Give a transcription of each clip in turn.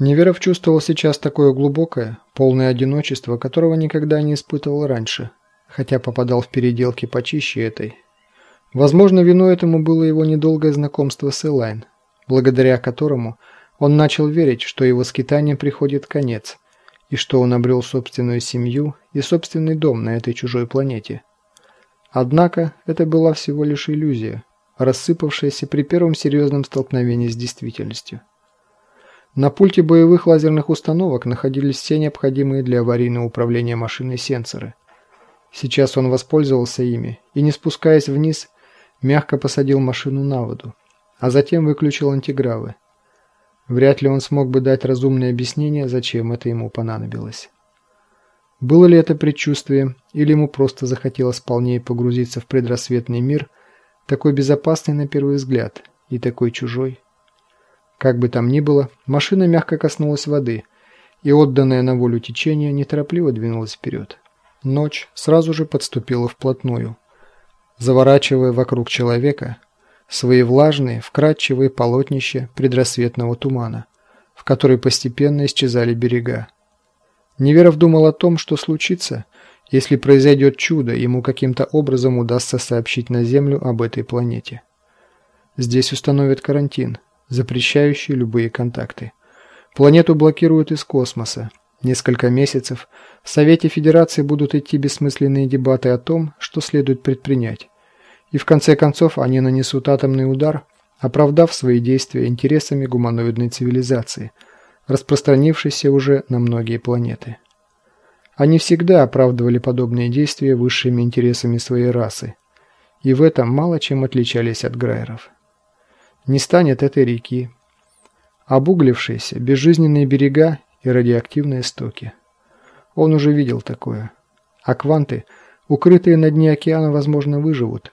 Неверов чувствовал сейчас такое глубокое, полное одиночество, которого никогда не испытывал раньше, хотя попадал в переделки почище этой. Возможно, виной этому было его недолгое знакомство с Элайн, благодаря которому он начал верить, что его скитание приходит конец, и что он обрел собственную семью и собственный дом на этой чужой планете. Однако это была всего лишь иллюзия, рассыпавшаяся при первом серьезном столкновении с действительностью. На пульте боевых лазерных установок находились все необходимые для аварийного управления машиной сенсоры. Сейчас он воспользовался ими и, не спускаясь вниз, мягко посадил машину на воду, а затем выключил антигравы. Вряд ли он смог бы дать разумное объяснение, зачем это ему понадобилось. Было ли это предчувствие, или ему просто захотелось полнее погрузиться в предрассветный мир, такой безопасный на первый взгляд и такой чужой? Как бы там ни было, машина мягко коснулась воды, и отданная на волю течение неторопливо двинулась вперед. Ночь сразу же подступила вплотную, заворачивая вокруг человека свои влажные, вкрадчивые полотнища предрассветного тумана, в который постепенно исчезали берега. Неверов думал о том, что случится, если произойдет чудо, ему каким-то образом удастся сообщить на Землю об этой планете. Здесь установят карантин, запрещающий любые контакты. Планету блокируют из космоса. Несколько месяцев в Совете Федерации будут идти бессмысленные дебаты о том, что следует предпринять. И в конце концов они нанесут атомный удар, оправдав свои действия интересами гуманоидной цивилизации – распространившийся уже на многие планеты. Они всегда оправдывали подобные действия высшими интересами своей расы, и в этом мало чем отличались от Грайеров. Не станет этой реки, обуглившиеся, безжизненные берега и радиоактивные стоки. Он уже видел такое. А кванты, укрытые на дне океана, возможно, выживут,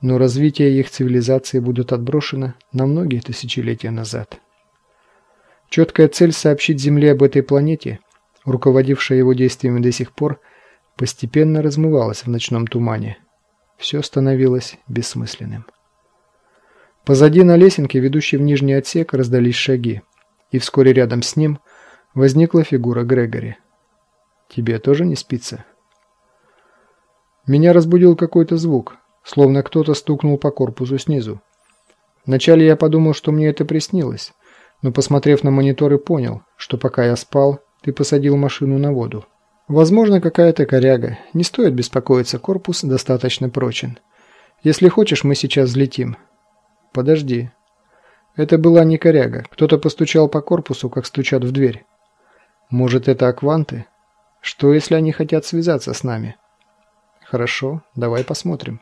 но развитие их цивилизации будет отброшено на многие тысячелетия назад. Четкая цель сообщить Земле об этой планете, руководившая его действиями до сих пор, постепенно размывалась в ночном тумане. Все становилось бессмысленным. Позади на лесенке, ведущей в нижний отсек, раздались шаги, и вскоре рядом с ним возникла фигура Грегори. «Тебе тоже не спится?» Меня разбудил какой-то звук, словно кто-то стукнул по корпусу снизу. Вначале я подумал, что мне это приснилось, но, посмотрев на мониторы, понял, что пока я спал, ты посадил машину на воду. Возможно, какая-то коряга. Не стоит беспокоиться, корпус достаточно прочен. Если хочешь, мы сейчас взлетим. Подожди. Это была не коряга. Кто-то постучал по корпусу, как стучат в дверь. Может, это акванты? Что, если они хотят связаться с нами? Хорошо, давай посмотрим.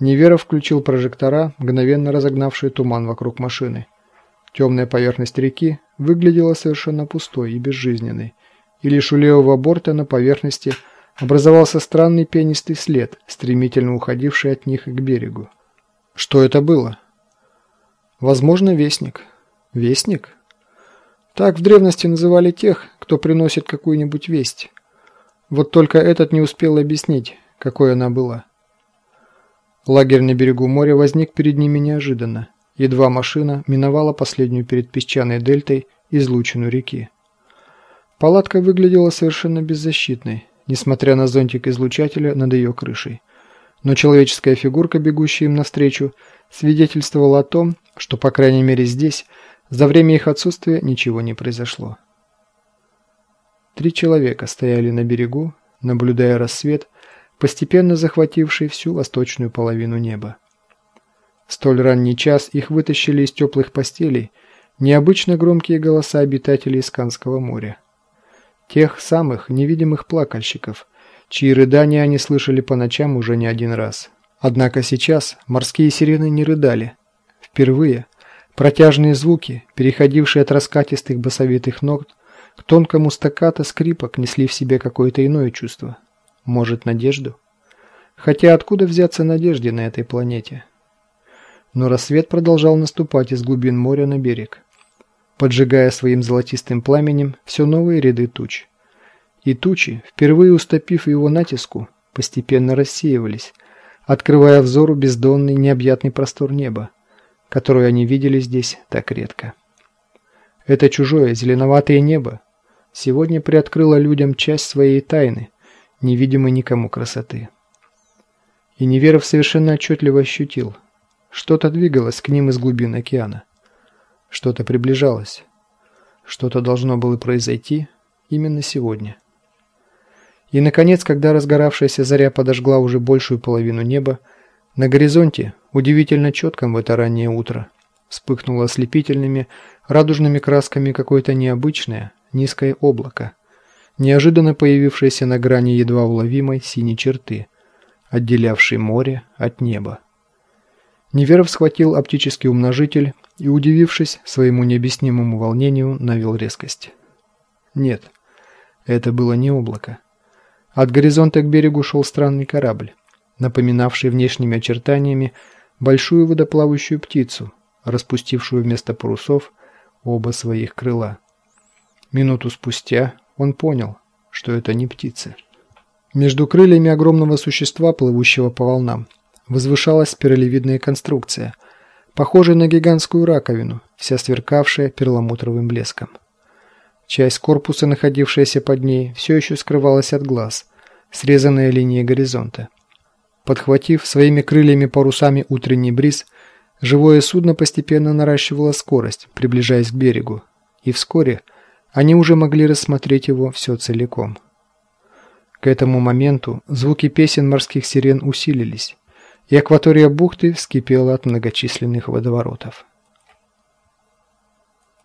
Неверов включил прожектора, мгновенно разогнавшие туман вокруг машины. Темная поверхность реки выглядела совершенно пустой и безжизненной, и лишь у левого борта на поверхности образовался странный пенистый след, стремительно уходивший от них к берегу. Что это было? Возможно, вестник. Вестник? Так в древности называли тех, кто приносит какую-нибудь весть. Вот только этот не успел объяснить, какой она была. Лагерь на берегу моря возник перед ними неожиданно едва машина миновала последнюю перед песчаной дельтой излучину реки. Палатка выглядела совершенно беззащитной, несмотря на зонтик излучателя над ее крышей. Но человеческая фигурка, бегущая им навстречу, свидетельствовала о том, что, по крайней мере здесь, за время их отсутствия ничего не произошло. Три человека стояли на берегу, наблюдая рассвет, постепенно захвативший всю восточную половину неба. В столь ранний час их вытащили из теплых постелей необычно громкие голоса обитателей Исканского моря. Тех самых невидимых плакальщиков, чьи рыдания они слышали по ночам уже не один раз. Однако сейчас морские сирены не рыдали. Впервые протяжные звуки, переходившие от раскатистых басовитых нот к тонкому стаккато скрипок, несли в себе какое-то иное чувство. Может, надежду? Хотя откуда взяться надежде на этой планете? но рассвет продолжал наступать из глубин моря на берег, поджигая своим золотистым пламенем все новые ряды туч. И тучи, впервые уступив его натиску, постепенно рассеивались, открывая взору бездонный необъятный простор неба, который они видели здесь так редко. Это чужое зеленоватое небо сегодня приоткрыло людям часть своей тайны, невидимой никому красоты. И Неверов совершенно отчетливо ощутил. Что-то двигалось к ним из глубин океана. Что-то приближалось. Что-то должно было произойти именно сегодня. И, наконец, когда разгоравшаяся заря подожгла уже большую половину неба, на горизонте, удивительно четком в это раннее утро, вспыхнуло ослепительными, радужными красками какое-то необычное, низкое облако, неожиданно появившееся на грани едва уловимой синей черты, отделявшей море от неба. Неверов схватил оптический умножитель и, удивившись своему необъяснимому волнению, навел резкость. Нет, это было не облако. От горизонта к берегу шел странный корабль, напоминавший внешними очертаниями большую водоплавающую птицу, распустившую вместо парусов оба своих крыла. Минуту спустя он понял, что это не птицы. Между крыльями огромного существа, плывущего по волнам, возвышалась спиралевидная конструкция, похожая на гигантскую раковину, вся сверкавшая перламутровым блеском. Часть корпуса, находившаяся под ней, все еще скрывалась от глаз, срезанная линией горизонта. Подхватив своими крыльями-парусами утренний бриз, живое судно постепенно наращивало скорость, приближаясь к берегу, и вскоре они уже могли рассмотреть его все целиком. К этому моменту звуки песен морских сирен усилились, и акватория бухты вскипела от многочисленных водоворотов.